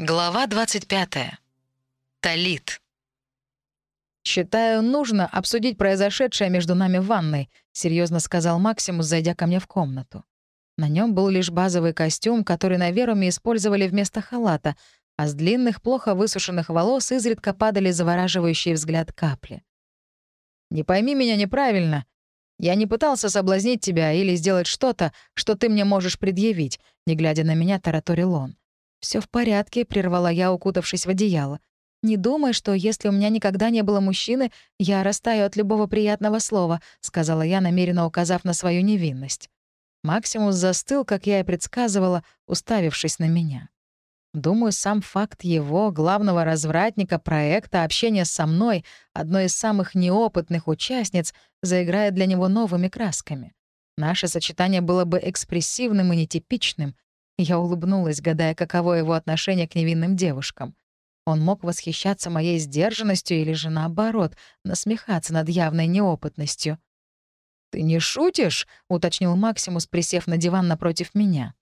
Глава 25. Талит. «Считаю, нужно обсудить произошедшее между нами в ванной», — серьезно сказал Максимус, зайдя ко мне в комнату. На нем был лишь базовый костюм, который на Веруме использовали вместо халата, а с длинных, плохо высушенных волос изредка падали завораживающий взгляд капли. «Не пойми меня неправильно. Я не пытался соблазнить тебя или сделать что-то, что ты мне можешь предъявить», — не глядя на меня, тараторил он. Все в порядке», — прервала я, укутавшись в одеяло. «Не думай, что если у меня никогда не было мужчины, я растаю от любого приятного слова», — сказала я, намеренно указав на свою невинность. Максимус застыл, как я и предсказывала, уставившись на меня. Думаю, сам факт его, главного развратника проекта, общения со мной, одной из самых неопытных участниц, заиграет для него новыми красками. Наше сочетание было бы экспрессивным и нетипичным, я улыбнулась, гадая, каково его отношение к невинным девушкам. Он мог восхищаться моей сдержанностью или же, наоборот, насмехаться над явной неопытностью. «Ты не шутишь?» — уточнил Максимус, присев на диван напротив меня.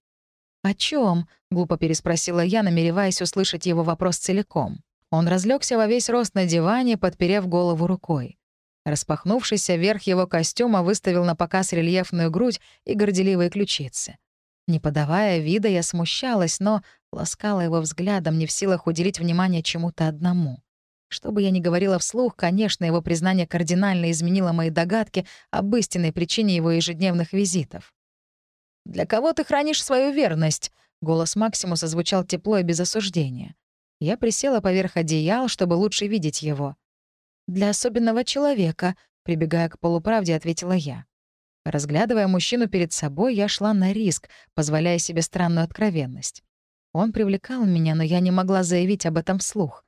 «О чем? глупо переспросила я, намереваясь услышать его вопрос целиком. Он разлегся во весь рост на диване, подперев голову рукой. Распахнувшийся верх его костюма выставил на показ рельефную грудь и горделивые ключицы. Не подавая вида, я смущалась, но ласкала его взглядом, не в силах уделить внимание чему-то одному. Что бы я ни говорила вслух, конечно, его признание кардинально изменило мои догадки об истинной причине его ежедневных визитов. «Для кого ты хранишь свою верность?» Голос Максимуса звучал тепло и без осуждения. Я присела поверх одеял, чтобы лучше видеть его. «Для особенного человека», — прибегая к полуправде, ответила я. Разглядывая мужчину перед собой, я шла на риск, позволяя себе странную откровенность. Он привлекал меня, но я не могла заявить об этом вслух.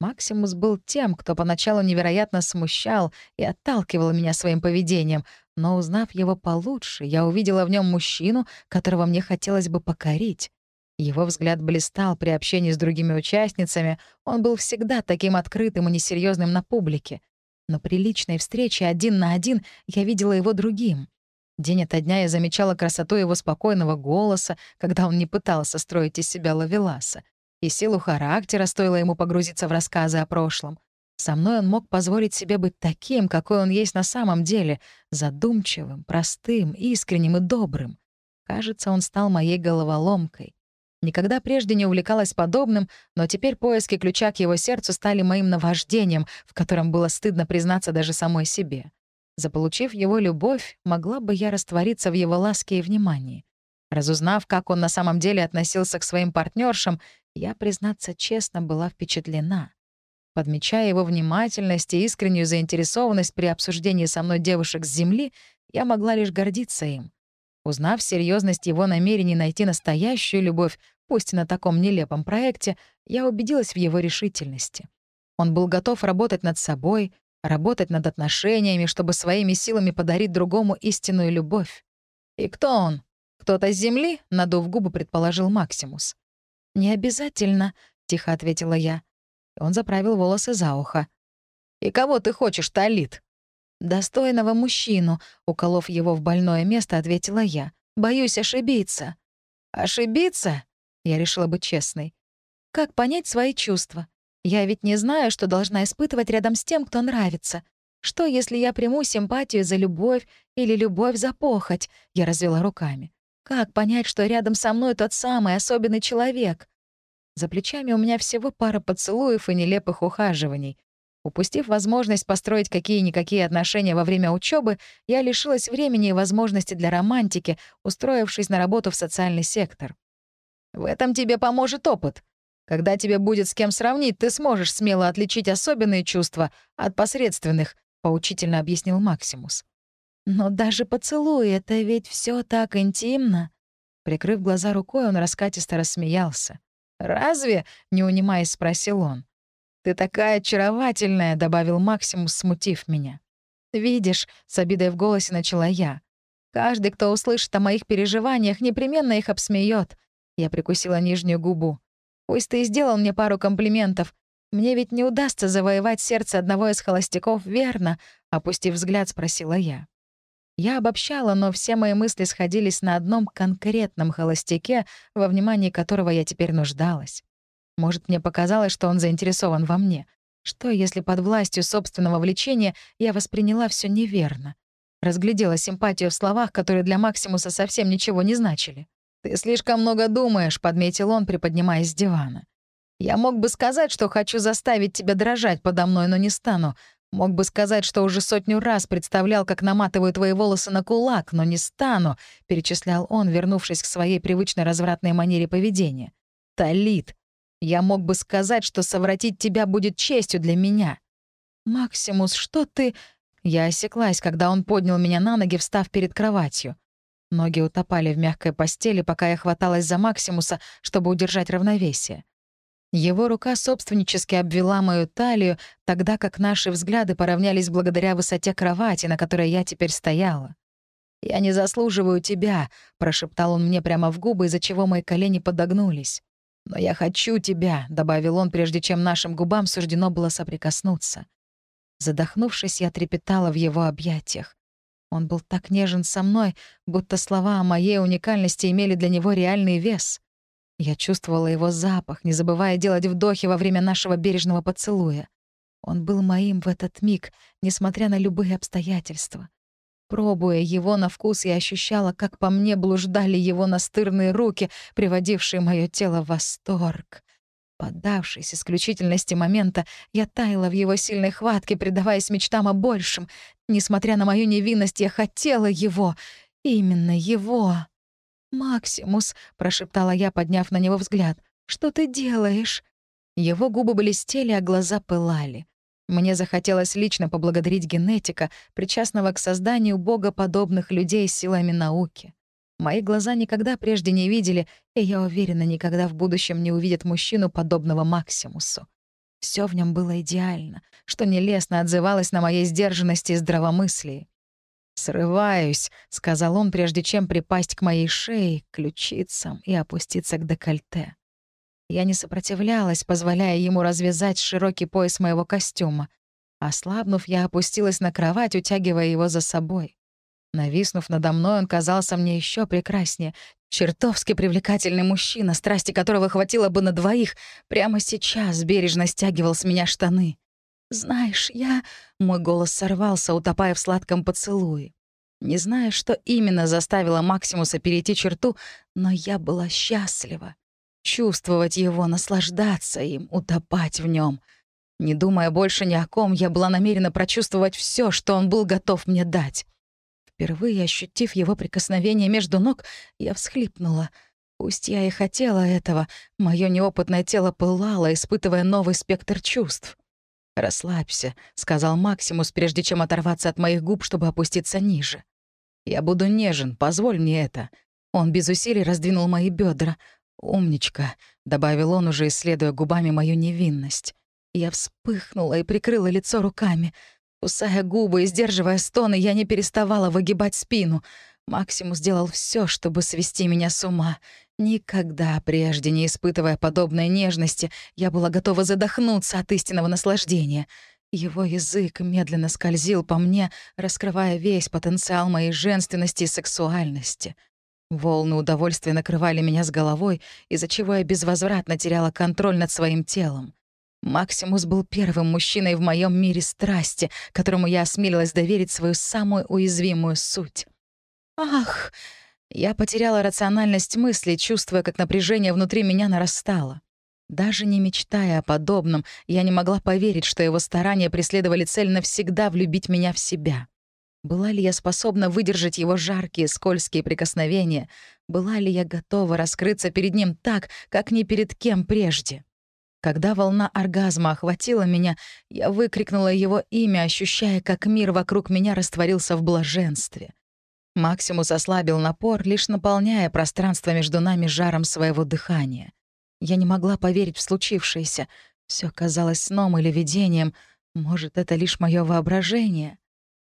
Максимус был тем, кто поначалу невероятно смущал и отталкивал меня своим поведением, но, узнав его получше, я увидела в нем мужчину, которого мне хотелось бы покорить. Его взгляд блистал при общении с другими участницами, он был всегда таким открытым и несерьезным на публике. Но при личной встрече один на один я видела его другим. День ото дня я замечала красоту его спокойного голоса, когда он не пытался строить из себя лавеласа. И силу характера стоило ему погрузиться в рассказы о прошлом. Со мной он мог позволить себе быть таким, какой он есть на самом деле, задумчивым, простым, искренним и добрым. Кажется, он стал моей головоломкой. Никогда прежде не увлекалась подобным, но теперь поиски ключа к его сердцу стали моим наваждением, в котором было стыдно признаться даже самой себе. Заполучив его любовь, могла бы я раствориться в его ласке и внимании. Разузнав, как он на самом деле относился к своим партнершам, я, признаться честно, была впечатлена. Подмечая его внимательность и искреннюю заинтересованность при обсуждении со мной девушек с Земли, я могла лишь гордиться им. Узнав серьезность его намерений найти настоящую любовь, пусть и на таком нелепом проекте, я убедилась в его решительности. Он был готов работать над собой, работать над отношениями, чтобы своими силами подарить другому истинную любовь. «И кто он? Кто-то с земли?» — надув губы, предположил Максимус. «Не обязательно», — тихо ответила я. Он заправил волосы за ухо. «И кого ты хочешь, Талит?» «Достойного мужчину», — уколов его в больное место, ответила я. «Боюсь ошибиться». «Ошибиться?» — я решила быть честной. «Как понять свои чувства? Я ведь не знаю, что должна испытывать рядом с тем, кто нравится. Что, если я приму симпатию за любовь или любовь за похоть? Я развела руками. Как понять, что рядом со мной тот самый особенный человек? За плечами у меня всего пара поцелуев и нелепых ухаживаний. Упустив возможность построить какие-никакие отношения во время учебы, я лишилась времени и возможности для романтики, устроившись на работу в социальный сектор. «В этом тебе поможет опыт», когда тебе будет с кем сравнить, ты сможешь смело отличить особенные чувства от посредственных», — поучительно объяснил Максимус. «Но даже поцелуй — это ведь все так интимно». Прикрыв глаза рукой, он раскатисто рассмеялся. «Разве?» — не унимаясь, спросил он. «Ты такая очаровательная», — добавил Максимус, смутив меня. «Видишь», — с обидой в голосе начала я. «Каждый, кто услышит о моих переживаниях, непременно их обсмеет. Я прикусила нижнюю губу. Пусть ты и сделал мне пару комплиментов. Мне ведь не удастся завоевать сердце одного из холостяков, верно?» — опустив взгляд, спросила я. Я обобщала, но все мои мысли сходились на одном конкретном холостяке, во внимании которого я теперь нуждалась. Может, мне показалось, что он заинтересован во мне. Что, если под властью собственного влечения я восприняла все неверно? Разглядела симпатию в словах, которые для Максимуса совсем ничего не значили. «Ты слишком много думаешь», — подметил он, приподнимаясь с дивана. «Я мог бы сказать, что хочу заставить тебя дрожать подо мной, но не стану. Мог бы сказать, что уже сотню раз представлял, как наматываю твои волосы на кулак, но не стану», — перечислял он, вернувшись к своей привычной развратной манере поведения. «Талит, я мог бы сказать, что совратить тебя будет честью для меня». «Максимус, что ты...» Я осеклась, когда он поднял меня на ноги, встав перед кроватью. Ноги утопали в мягкой постели, пока я хваталась за Максимуса, чтобы удержать равновесие. Его рука собственнически обвела мою талию, тогда как наши взгляды поравнялись благодаря высоте кровати, на которой я теперь стояла. «Я не заслуживаю тебя», — прошептал он мне прямо в губы, из-за чего мои колени подогнулись. «Но я хочу тебя», — добавил он, прежде чем нашим губам суждено было соприкоснуться. Задохнувшись, я трепетала в его объятиях. Он был так нежен со мной, будто слова о моей уникальности имели для него реальный вес. Я чувствовала его запах, не забывая делать вдохи во время нашего бережного поцелуя. Он был моим в этот миг, несмотря на любые обстоятельства. Пробуя его на вкус, я ощущала, как по мне блуждали его настырные руки, приводившие мое тело в восторг. Поддавшись исключительности момента, я таяла в его сильной хватке, предаваясь мечтам о большем. Несмотря на мою невинность, я хотела его. Именно его. «Максимус», — прошептала я, подняв на него взгляд, — «что ты делаешь?» Его губы блестели, а глаза пылали. Мне захотелось лично поблагодарить генетика, причастного к созданию богоподобных людей силами науки. Мои глаза никогда прежде не видели, и я уверена, никогда в будущем не увидят мужчину, подобного Максимусу. Все в нем было идеально, что нелестно отзывалось на моей сдержанности и здравомыслии. «Срываюсь», — сказал он, прежде чем припасть к моей шее, ключицам и опуститься к декольте. Я не сопротивлялась, позволяя ему развязать широкий пояс моего костюма. Ослабнув, я опустилась на кровать, утягивая его за собой. Нависнув надо мной, он казался мне еще прекраснее. Чертовски привлекательный мужчина, страсти которого хватило бы на двоих, прямо сейчас бережно стягивал с меня штаны. «Знаешь, я...» — мой голос сорвался, утопая в сладком поцелуе. Не знаю, что именно заставило Максимуса перейти черту, но я была счастлива. Чувствовать его, наслаждаться им, утопать в нем. Не думая больше ни о ком, я была намерена прочувствовать все, что он был готов мне дать. Впервые ощутив его прикосновение между ног, я всхлипнула. Пусть я и хотела этого, мое неопытное тело пылало, испытывая новый спектр чувств. «Расслабься», — сказал Максимус, прежде чем оторваться от моих губ, чтобы опуститься ниже. «Я буду нежен, позволь мне это». Он без усилий раздвинул мои бедра. «Умничка», — добавил он, уже исследуя губами мою невинность. Я вспыхнула и прикрыла лицо руками. Кусая губы и сдерживая стоны, я не переставала выгибать спину. Максимус сделал все, чтобы свести меня с ума. Никогда прежде не испытывая подобной нежности, я была готова задохнуться от истинного наслаждения. Его язык медленно скользил по мне, раскрывая весь потенциал моей женственности и сексуальности. Волны удовольствия накрывали меня с головой, из-за чего я безвозвратно теряла контроль над своим телом. Максимус был первым мужчиной в моем мире страсти, которому я осмелилась доверить свою самую уязвимую суть. «Ах!» Я потеряла рациональность мысли, чувствуя, как напряжение внутри меня нарастало. Даже не мечтая о подобном, я не могла поверить, что его старания преследовали цель навсегда влюбить меня в себя. Была ли я способна выдержать его жаркие, скользкие прикосновения? Была ли я готова раскрыться перед ним так, как ни перед кем прежде? Когда волна оргазма охватила меня, я выкрикнула его имя, ощущая, как мир вокруг меня растворился в блаженстве. Максимус ослабил напор, лишь наполняя пространство между нами жаром своего дыхания. Я не могла поверить в случившееся. Все казалось сном или видением. Может, это лишь мое воображение?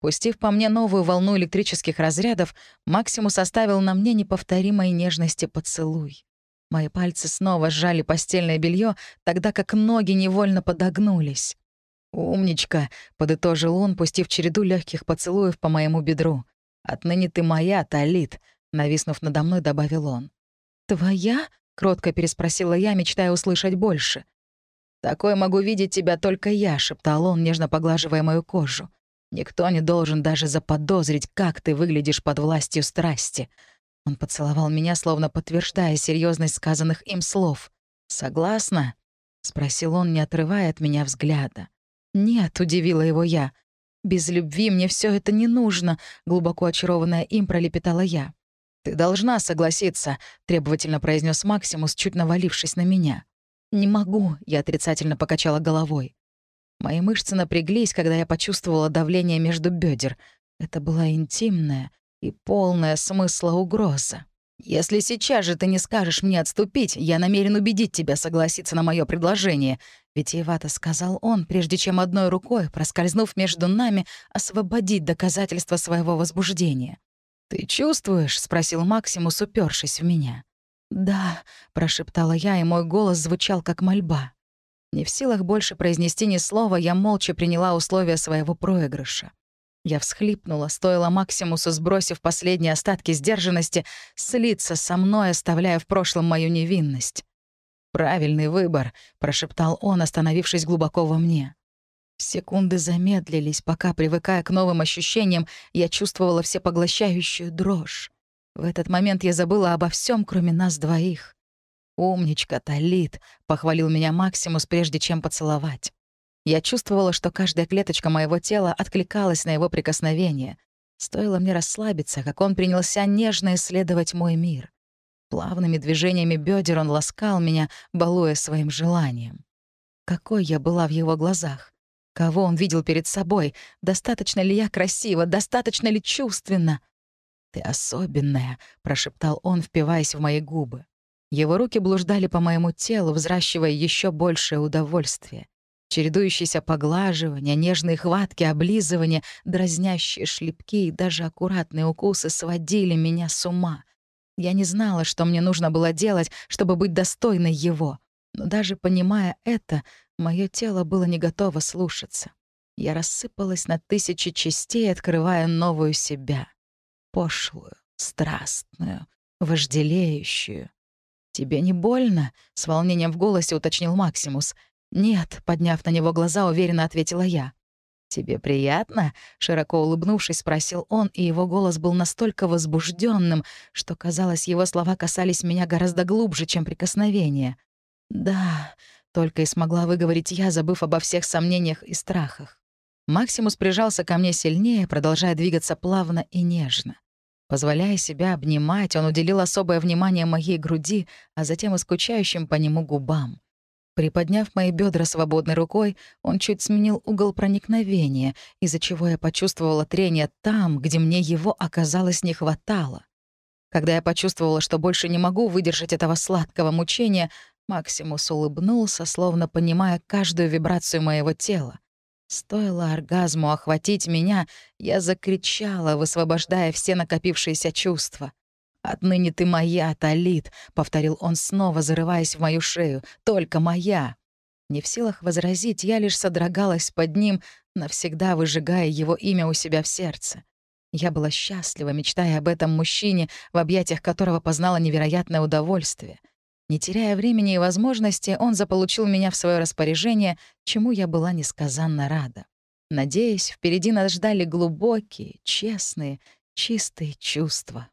Пустив по мне новую волну электрических разрядов, Максимус оставил на мне неповторимой нежности поцелуй. Мои пальцы снова сжали постельное белье, тогда как ноги невольно подогнулись. «Умничка», — подытожил он, пустив череду легких поцелуев по моему бедру. «Отныне ты моя, Талит», — нависнув надо мной, добавил он. «Твоя?» — кротко переспросила я, мечтая услышать больше. «Такой могу видеть тебя только я», — шептал он, нежно поглаживая мою кожу. «Никто не должен даже заподозрить, как ты выглядишь под властью страсти». Он поцеловал меня, словно подтверждая серьезность сказанных им слов. «Согласна?» — спросил он, не отрывая от меня взгляда. «Нет», — удивила его я. «Без любви мне все это не нужно», — глубоко очарованная им пролепетала я. «Ты должна согласиться», — требовательно произнес Максимус, чуть навалившись на меня. «Не могу», — я отрицательно покачала головой. Мои мышцы напряглись, когда я почувствовала давление между бедер. Это была интимная и полная смысла угроза. «Если сейчас же ты не скажешь мне отступить, я намерен убедить тебя согласиться на мое предложение», — витиевато сказал он, прежде чем одной рукой, проскользнув между нами, освободить доказательства своего возбуждения. «Ты чувствуешь?» — спросил Максимус, упершись в меня. «Да», — прошептала я, и мой голос звучал как мольба. Не в силах больше произнести ни слова, я молча приняла условия своего проигрыша. Я всхлипнула, стоило Максимусу, сбросив последние остатки сдержанности, слиться со мной, оставляя в прошлом мою невинность. «Правильный выбор», — прошептал он, остановившись глубоко во мне. Секунды замедлились, пока, привыкая к новым ощущениям, я чувствовала всепоглощающую дрожь. В этот момент я забыла обо всем, кроме нас двоих. «Умничка, Талит», — похвалил меня Максимус, прежде чем поцеловать. Я чувствовала, что каждая клеточка моего тела откликалась на его прикосновение. Стоило мне расслабиться, как он принялся нежно исследовать мой мир. Плавными движениями бедер он ласкал меня, балуя своим желанием. Какой я была в его глазах? Кого он видел перед собой? Достаточно ли я красива? Достаточно ли чувственна? «Ты особенная», — прошептал он, впиваясь в мои губы. Его руки блуждали по моему телу, взращивая еще большее удовольствие. Чередующиеся поглаживания, нежные хватки, облизывания, дразнящие шлепки и даже аккуратные укусы сводили меня с ума. Я не знала, что мне нужно было делать, чтобы быть достойной его. Но даже понимая это, мое тело было не готово слушаться. Я рассыпалась на тысячи частей, открывая новую себя. Пошлую, страстную, вожделеющую. «Тебе не больно?» — с волнением в голосе уточнил Максимус — «Нет», — подняв на него глаза, уверенно ответила я. «Тебе приятно?» — широко улыбнувшись, спросил он, и его голос был настолько возбужденным, что, казалось, его слова касались меня гораздо глубже, чем прикосновение. «Да», — только и смогла выговорить я, забыв обо всех сомнениях и страхах. Максимус прижался ко мне сильнее, продолжая двигаться плавно и нежно. Позволяя себя обнимать, он уделил особое внимание моей груди, а затем и скучающим по нему губам. Приподняв мои бедра свободной рукой, он чуть сменил угол проникновения, из-за чего я почувствовала трение там, где мне его оказалось не хватало. Когда я почувствовала, что больше не могу выдержать этого сладкого мучения, Максимус улыбнулся, словно понимая каждую вибрацию моего тела. Стоило оргазму охватить меня, я закричала, высвобождая все накопившиеся чувства. «Отныне ты моя, Талит», — повторил он снова, зарываясь в мою шею. «Только моя». Не в силах возразить, я лишь содрогалась под ним, навсегда выжигая его имя у себя в сердце. Я была счастлива, мечтая об этом мужчине, в объятиях которого познала невероятное удовольствие. Не теряя времени и возможности, он заполучил меня в свое распоряжение, чему я была несказанно рада. Надеюсь, впереди нас ждали глубокие, честные, чистые чувства.